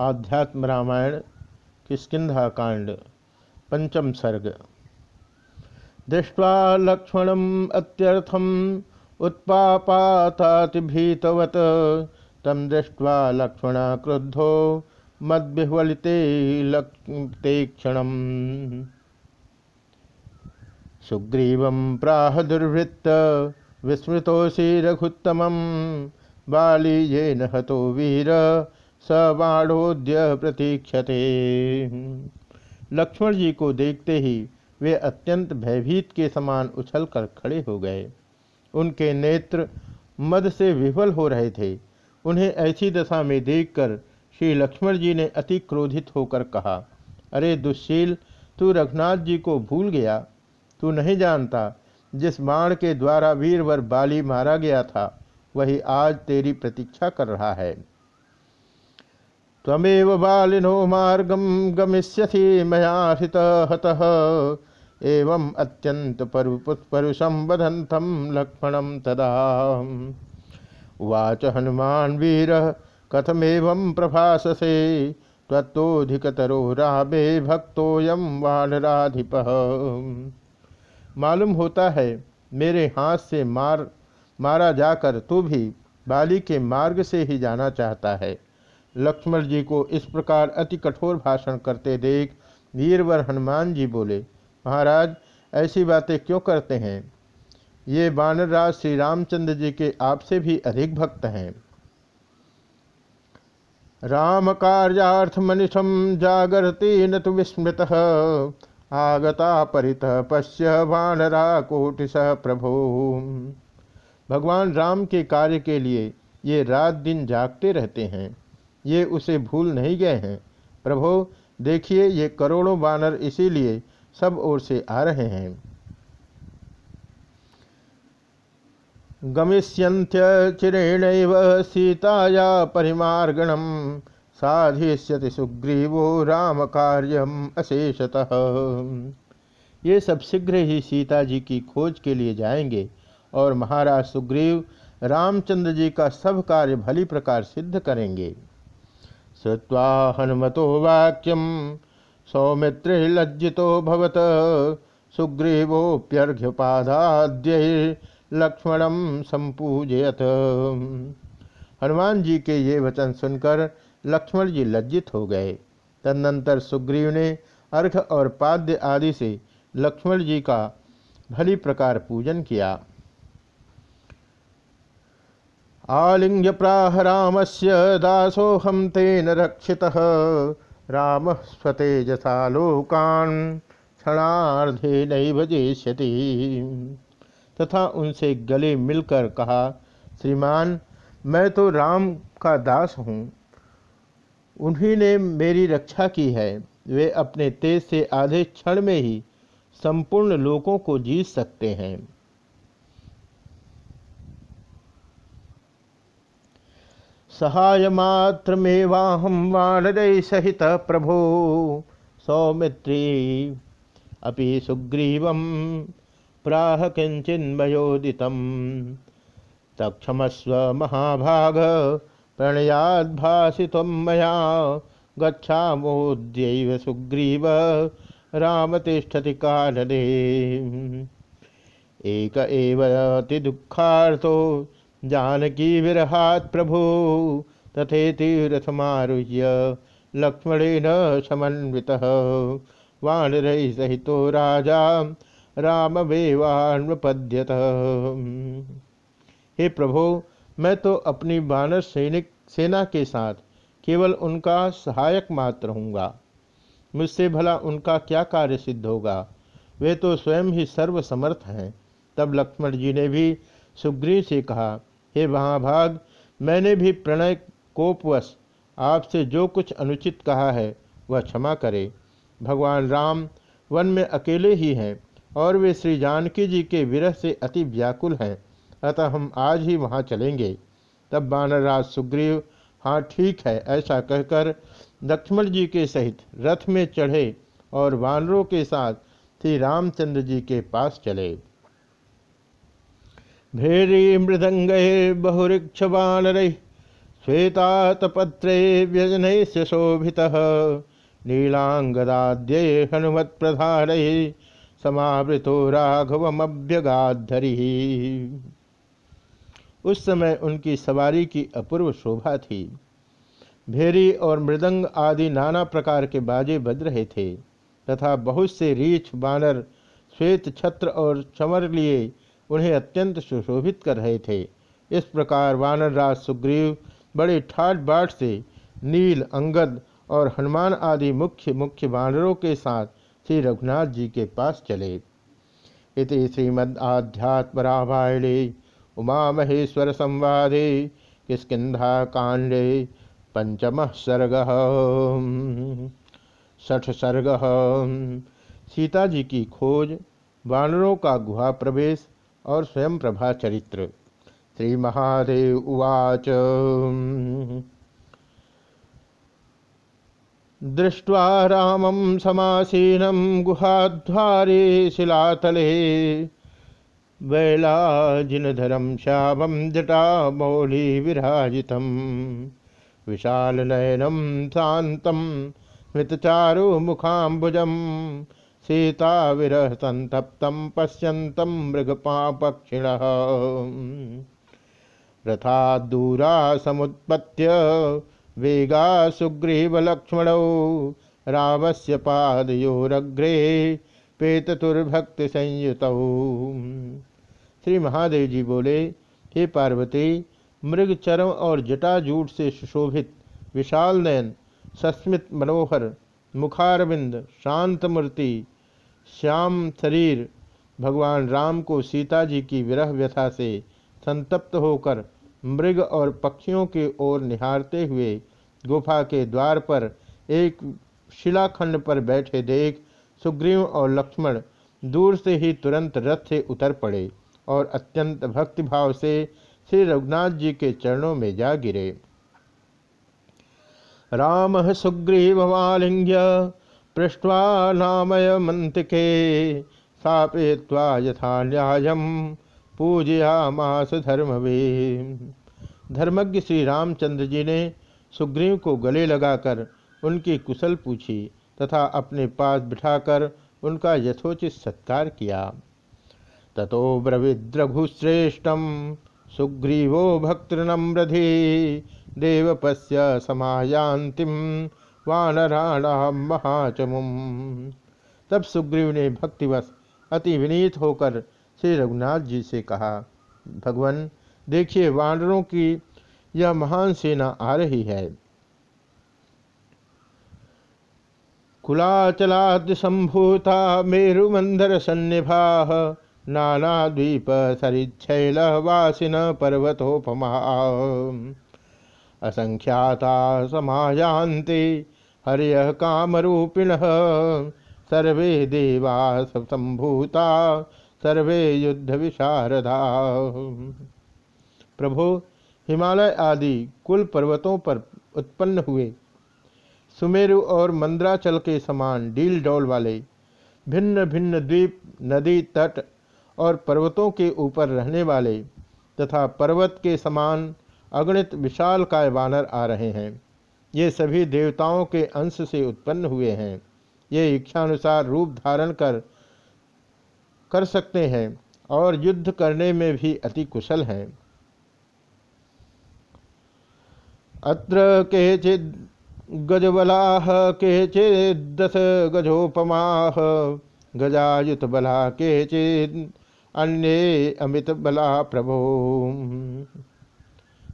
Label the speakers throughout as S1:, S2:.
S1: आध्यात्म रामायण किस्किंधाकांड पंचम सर्ग। दृष्ट्वा लक्ष्मण अत्यर्थम उत्पापातातिभीतवत। तम दृष्ट्वा लक्ष्मण क्रुद्धो मद्विह्वलिते लक्ते क्षण सुग्रीव प्राह दुर्वृत्त विस्मृतोषि रघुत्तम बाली ये हतो वीर स बाणोद्य प्रतीक्षते। लक्ष्मण जी को देखते ही वे अत्यंत भयभीत के समान उछलकर खड़े हो गए। उनके नेत्र मद से विफल हो रहे थे। उन्हें ऐसी दशा में देखकर श्री लक्ष्मण जी ने अति क्रोधित होकर कहा, अरे दुशील तू रघुनाथ जी को भूल गया। तू नहीं जानता, जिस बाण के द्वारा वीरवर बाली मारा गया था, वही आज तेरी प्रतीक्षा कर रहा है। तमेव बालिनो मार्गम गमिष्यसि मया हृत हतः एवं अत्यंत परुषम वदंतम लक्ष्मणम तदा। उवाच हनुमान वीर, कथमेव प्रभाससे? तत्तोधिकतरो रामे भक्तोयम वानराधिप। मालूम होता है, मेरे हाथ से मार, मारा जाकर तू भी बाली के मार्ग से ही जाना चाहता है। लक्ष्मण जी को इस प्रकार अति कठोर भाषण करते देख वीरवर हनुमान जी बोले, महाराज, ऐसी बातें क्यों करते हैं? ये बानरराज श्री रामचंद्र जी के आपसे भी अधिक भक्त हैं। राम कार्यार्थ मनिषम जागरती न तो विस्मृत। आगता परित पश्य वानरा कोटिश प्रभु। भगवान राम के कार्य के लिए ये रात दिन जागते रहते हैं। ये उसे भूल नहीं गए हैं। प्रभो, देखिए ये करोड़ों बानर इसीलिए सब ओर से आ रहे हैं। गमिष्यंत्य चिरेण सीताया परिमार्गणम साधिष्यति सुग्रीवो राम कार्यम अशेषतः। ये सब शीघ्र ही सीता जी की खोज के लिए जाएँगे और महाराज सुग्रीव रामचंद्र जी का सब कार्य भली प्रकार सिद्ध करेंगे। श्रुवा हनुमतो वाक्यम। सौमित्रे लज्जितो भवत। सुग्रीवोप्यर्घ्यपादाद्य लक्ष्मणम संपूजयत हनुमान जी के ये वचन सुनकर लक्ष्मण जी लज्जित हो गए। तदनंतर सुग्रीव ने अर्घ और पाद्य आदि से लक्ष्मण जी का भली प्रकार पूजन किया। आलिंग्य प्राह राम से दासोहम तेन रक्षित। राम स्वतेजसा लोकान क्षणार्धे नैवजेष्यति तथा उनसे गले मिलकर कहा, श्रीमान, मैं तो राम का दास हूँ। उन्हीं ने मेरी रक्षा की है। वे अपने तेज से आधे क्षण में ही संपूर्ण लोकों को जीत सकते हैं। सहाय मात्रमेवाहम वानरय सहित प्रभो। सौमित्री, अपि सुग्रीव, प्राह किंचिन्मयोदित तक्षमस्व महाभाग प्रणयाद्भाषित मया गच्छामोद्यैव सुग्रीव राम तिष्ठति कानने एक दुखार्थो जानकी विरहात प्रभु। तथेति रथमारुह्य लक्ष्मणेन समन्वित। सहित राजा राम वेवान्वपद्यत हे प्रभु, मैं तो अपनी बानर सैनिक सेना के साथ केवल उनका सहायक मात्र हूँगा। मुझसे भला उनका क्या कार्य सिद्ध होगा? वे तो स्वयं ही सर्वसमर्थ हैं। तब लक्ष्मण जी ने भी सुग्रीव से कहा हे महाभाग, मैंने भी प्रणय कोपवश आपसे जो कुछ अनुचित कहा है, वह क्षमा करे। भगवान राम वन में अकेले ही हैं और वे श्री जानकी जी के विरह से अति व्याकुल हैं। अतः हम आज ही वहाँ चलेंगे। तब बानरराज सुग्रीव हाँ ठीक है, ऐसा कहकर लक्ष्मण जी के सहित रथ में चढ़े और वानरों के साथ श्री रामचंद्र जी के पास चले। भैरी मृदंग बहुरीक्षवानर श्वेतातपत्रे व्यजन से शोभित। नीलांगदाद्य हनुमत्प्रधान समावृतो राघवमभ्यगाधरी उस समय उनकी सवारी की अपूर्व शोभा थी। भेरी और मृदंग आदि नाना प्रकार के बाजे बज रहे थे, तथा बहुत से रीछ, बानर, श्वेत छत्र और चमर लिए उन्हें अत्यंत सुशोभित कर रहे थे। इस प्रकार वानरराज सुग्रीव बड़े ठाट बाट से नील, अंगद और हनुमान आदि मुख्य मुख्य वानरों के साथ श्री रघुनाथ जी के पास चले। इति श्रीमद आध्यात्म रामायणे उमा महेश्वर संवादे किस्किधा कांडे पंचम सर्ग। सठ सर्ग। सीता जी की खोज, वानरों का गुहा प्रवेश और स्वयं प्रभा चरित्र। श्री महादेव उवाच। दृष्ट्वा रामं समासीनं गुहाध्वारे शिलातले। वैलाजिनधरं श्यामं जटामौलिविराजितं विशालनयनं शान्तं स्मृतचारुमुखाम्बुजं सीता विरह संतप्तं पश्यन्तं मृगपापक्षिणः। रथा दूरा समुत्पत्य वेगा सुग्रीवलक्ष्मणौ रामस्य पादयोरग्रे पेतुर्भक्ति संयुत श्री महादेव जी बोले, हे पार्वती, मृग चरम और जटाजूट से सुशोभित, विशाल नयन, सस्मित मनोहर, मुखारविंद, शांत मूर्ति श्याम शरीर भगवान राम को सीता जी की विरह व्यथा से संतप्त होकर मृग और पक्षियों की ओर निहारते हुए गुफा के द्वार पर एक शिलाखंड पर बैठे देख सुग्रीव और लक्ष्मण दूर से ही तुरंत रथ से उतर पड़े और अत्यंत भक्तिभाव से श्री रघुनाथ जी के चरणों में जा गिरे। राम सुग्रीवमालिंग्य पृष्ठवा नामय मंत्रिके स्थापय्वा यथा न्याय पूजयामास धर्मवे। धर्मज्ञ श्री रामचंद्र जी ने सुग्रीव को गले लगाकर उनकी कुशल पूछी तथा अपने पास बिठाकर उनका यथोचित सत्कार किया। ततो ब्रविद्रघुश्रेष्ठम सुग्रीवो भक्तृनम्रधि देवपस्य समायांतिम वानराणाम महाचमुम। तब सुग्रीव ने भक्तिवश अति विनीत होकर श्री रघुनाथ जी से कहा, भगवान, देखिए, वानरों की यह महान सेना आ रही है। कुलाचलाद संभूता मेरुमंदर सन्निभा, नाना द्वीप सरिच्छैल वासिन पर्वतोपमा। असंख्याता समायान्ते हरिय कामरूपिण। सर्वे देवा संभूता सर्वे युद्ध विशारदा प्रभो, हिमालय आदि कुल पर्वतों पर उत्पन्न हुए सुमेरु और मंद्राचल के समान डील डोल वाले भिन्न भिन्न द्वीप, नदी, तट और पर्वतों के ऊपर रहने वाले तथा पर्वत के समान अगणित विशाल काय वानर आ रहे हैं। ये सभी देवताओं के अंश से उत्पन्न हुए हैं। ये इच्छानुसार रूप धारण कर कर सकते हैं और युद्ध करने में भी अति कुशल हैं। अत्र केचिद गजबला केचिदश गजोपमा गजायुत बला, केचिद अन्य अमित बला प्रभो।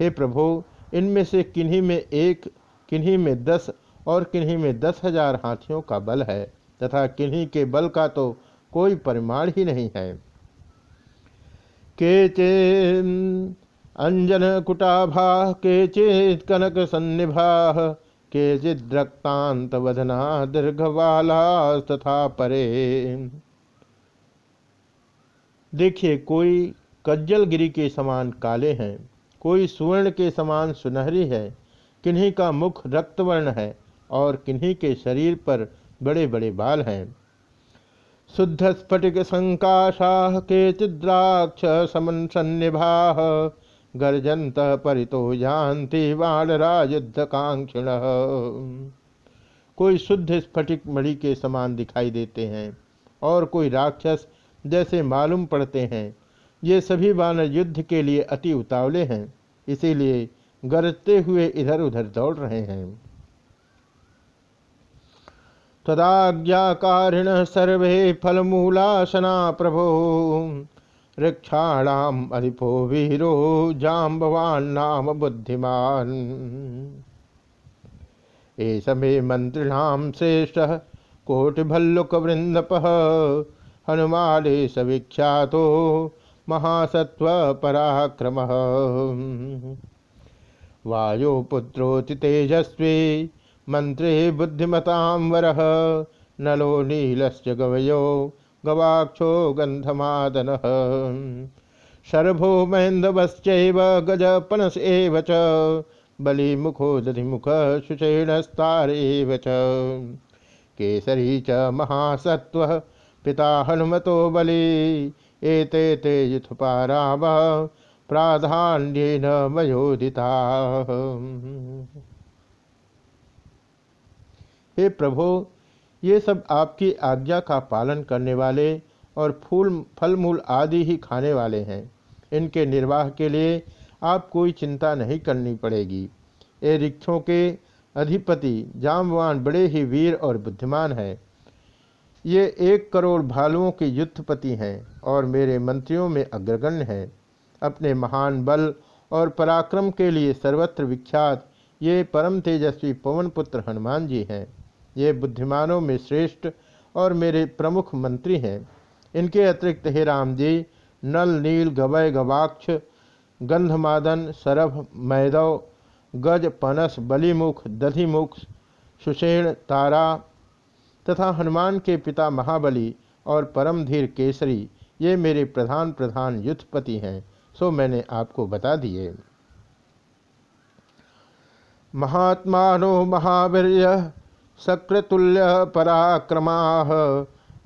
S1: हे प्रभु, इनमें से किन्हीं में एक किन्हीं में दस और किन्हीं में दस हज़ार हाथियों का बल है, तथा किन्हीं के बल का तो कोई परिमाण ही नहीं है। केचे अंजन कुटाभा, केचित कनक सन्निभा केचित रक्तांत वधना दीर्घवाला तथा परे। देखिए, कोई कज्जल गिरी के समान काले हैं, कोई सुवर्ण के समान सुनहरी है किन्हीं का मुख रक्तवर्ण है और किन्हीं के शरीर पर बड़े बड़े बाल हैं। शुद्ध स्फटिक संकाशा के चिद्राक्ष समन सन्निभा गर्जंत परितो बाणराज युद्ध कांक्षिण कोई शुद्ध स्फटिक मणि के समान दिखाई देते हैं और कोई राक्षस जैसे मालूम पड़ते हैं। ये सभी बानर युद्ध के लिए अति उतावले हैं, इसीलिए गरजते हुए इधर उधर दौड़ रहे हैं। तदाज्ञाकारिण सर्वे फलमूलासना प्रभो। ऋक्षाणाम अधिपो वीरो जाम्बवान नाम बुद्धिमान। एष मे मंत्रिणाम श्रेष्ठ कोटिभल्लुक वृंदप हनुमाले सविख्यातो महासत्व पराक्रम वायुपुत्रोति तेजस्वी, मंत्री बुद्धिमतां वर, नलो नीलस्य गवयो, गवाक्षो गंधमादन शर्भो महेन्द्रवश्चैव गजपनस एव बलिमुखो दधिमुख शुचैणस्तारेव च। केसरी च महासत्व पिता हनुमतो बली, एते ते युथपाराव प्राधान्येन मयोदिता हे प्रभो, ये सब आपकी आज्ञा का पालन करने वाले और फूल फल मूल आदि ही खाने वाले हैं। इनके निर्वाह के लिए आप कोई चिंता नहीं करनी पड़ेगी। ये रिक्षों के अधिपति, जामवान, बड़े ही वीर और बुद्धिमान हैं। ये एक करोड़ भालुओं के युद्धपति हैं और मेरे मंत्रियों में अग्रगण्य हैं। अपने महान बल और पराक्रम के लिए सर्वत्र विख्यात ये परम तेजस्वी पवन पुत्र हनुमान जी हैं। ये बुद्धिमानों में श्रेष्ठ और मेरे प्रमुख मंत्री हैं। इनके अतिरिक्त हे राम जी, नल, नील, गवय, गवाक्ष, गंधमादन, सरभ, मैदव, गज, पनस, बलिमुख, दधिमुख, सुषेण, तारा तथा हनुमान के पिता महाबली और परमधीर केसरी ये मेरे प्रधान प्रधान युद्धपति हैं। सो मैंने आपको बता दिए। महात्मा महावीर सक्रतुल्य पराक्रमा,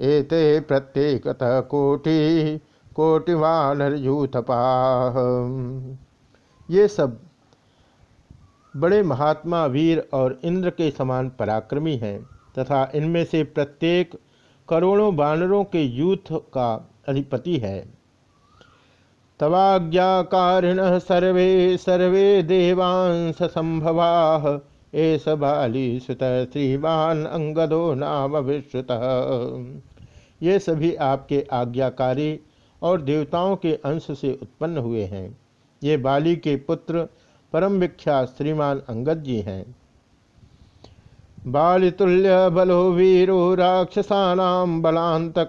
S1: एते प्रत्येकतः कोटि कोटिवानर यूथपा ये सब बड़े महात्मा वीर और इंद्र के समान पराक्रमी हैं तथा इनमें से प्रत्येक करोड़ों बानरों के यूथ का अधिपति है। तवाज्ञाकारिण सर्वे सर्वे देवांश संभवा। एस बाली सुत श्रीमान अंगदो नाम विश्रुत। ये सभी आपके आज्ञाकारी और देवताओं के अंश से उत्पन्न हुए हैं। ये बाली के पुत्र परम विख्यात श्रीमान अंगद जी हैं। बालितुल्य बलो वीरो राक्षसानाम बलांतक।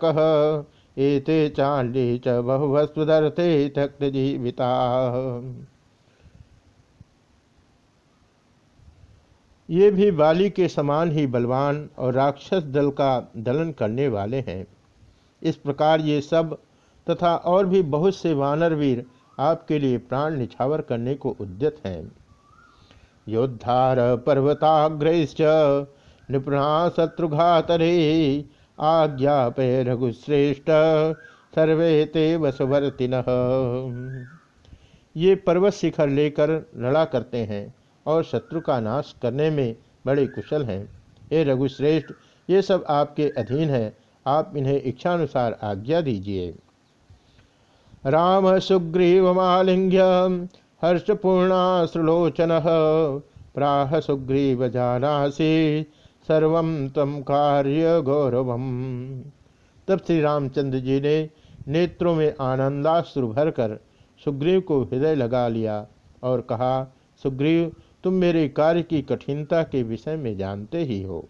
S1: एते चांडी च बहुवस्वदर्थे तक्त जीविता ये भी बाली के समान ही बलवान और राक्षस दल का दलन करने वाले हैं। इस प्रकार ये सब तथा और भी बहुत से वानरवीर आपके लिए प्राण निछावर करने को उद्यत हैं। योद्धार पर्वताग्रश्च, निपुणा शत्रुघातरे आज्ञापय रघुश्रेष्ठ, सर्वे ते वसवर्तिन। ये पर्वत शिखर लेकर लड़ा करते हैं और शत्रु का नाश करने में बड़े कुशल हैं। हे रघुश्रेष्ठ, ये सब आपके अधीन है। आप इन्हें इच्छानुसार आज्ञा दीजिए। राम सुग्रीवमालिंग्य हर्षपूर्णा सुलोचन प्राह सुग्रीव जानासी सर्व तम कार्य गौरवम तब श्री रामचंद्र जी ने नेत्रों में आनंदाश्रु भरकर सुग्रीव को हृदय लगा लिया और कहा, सुग्रीव, तुम मेरे कार्य की कठिनता के विषय में जानते ही हो।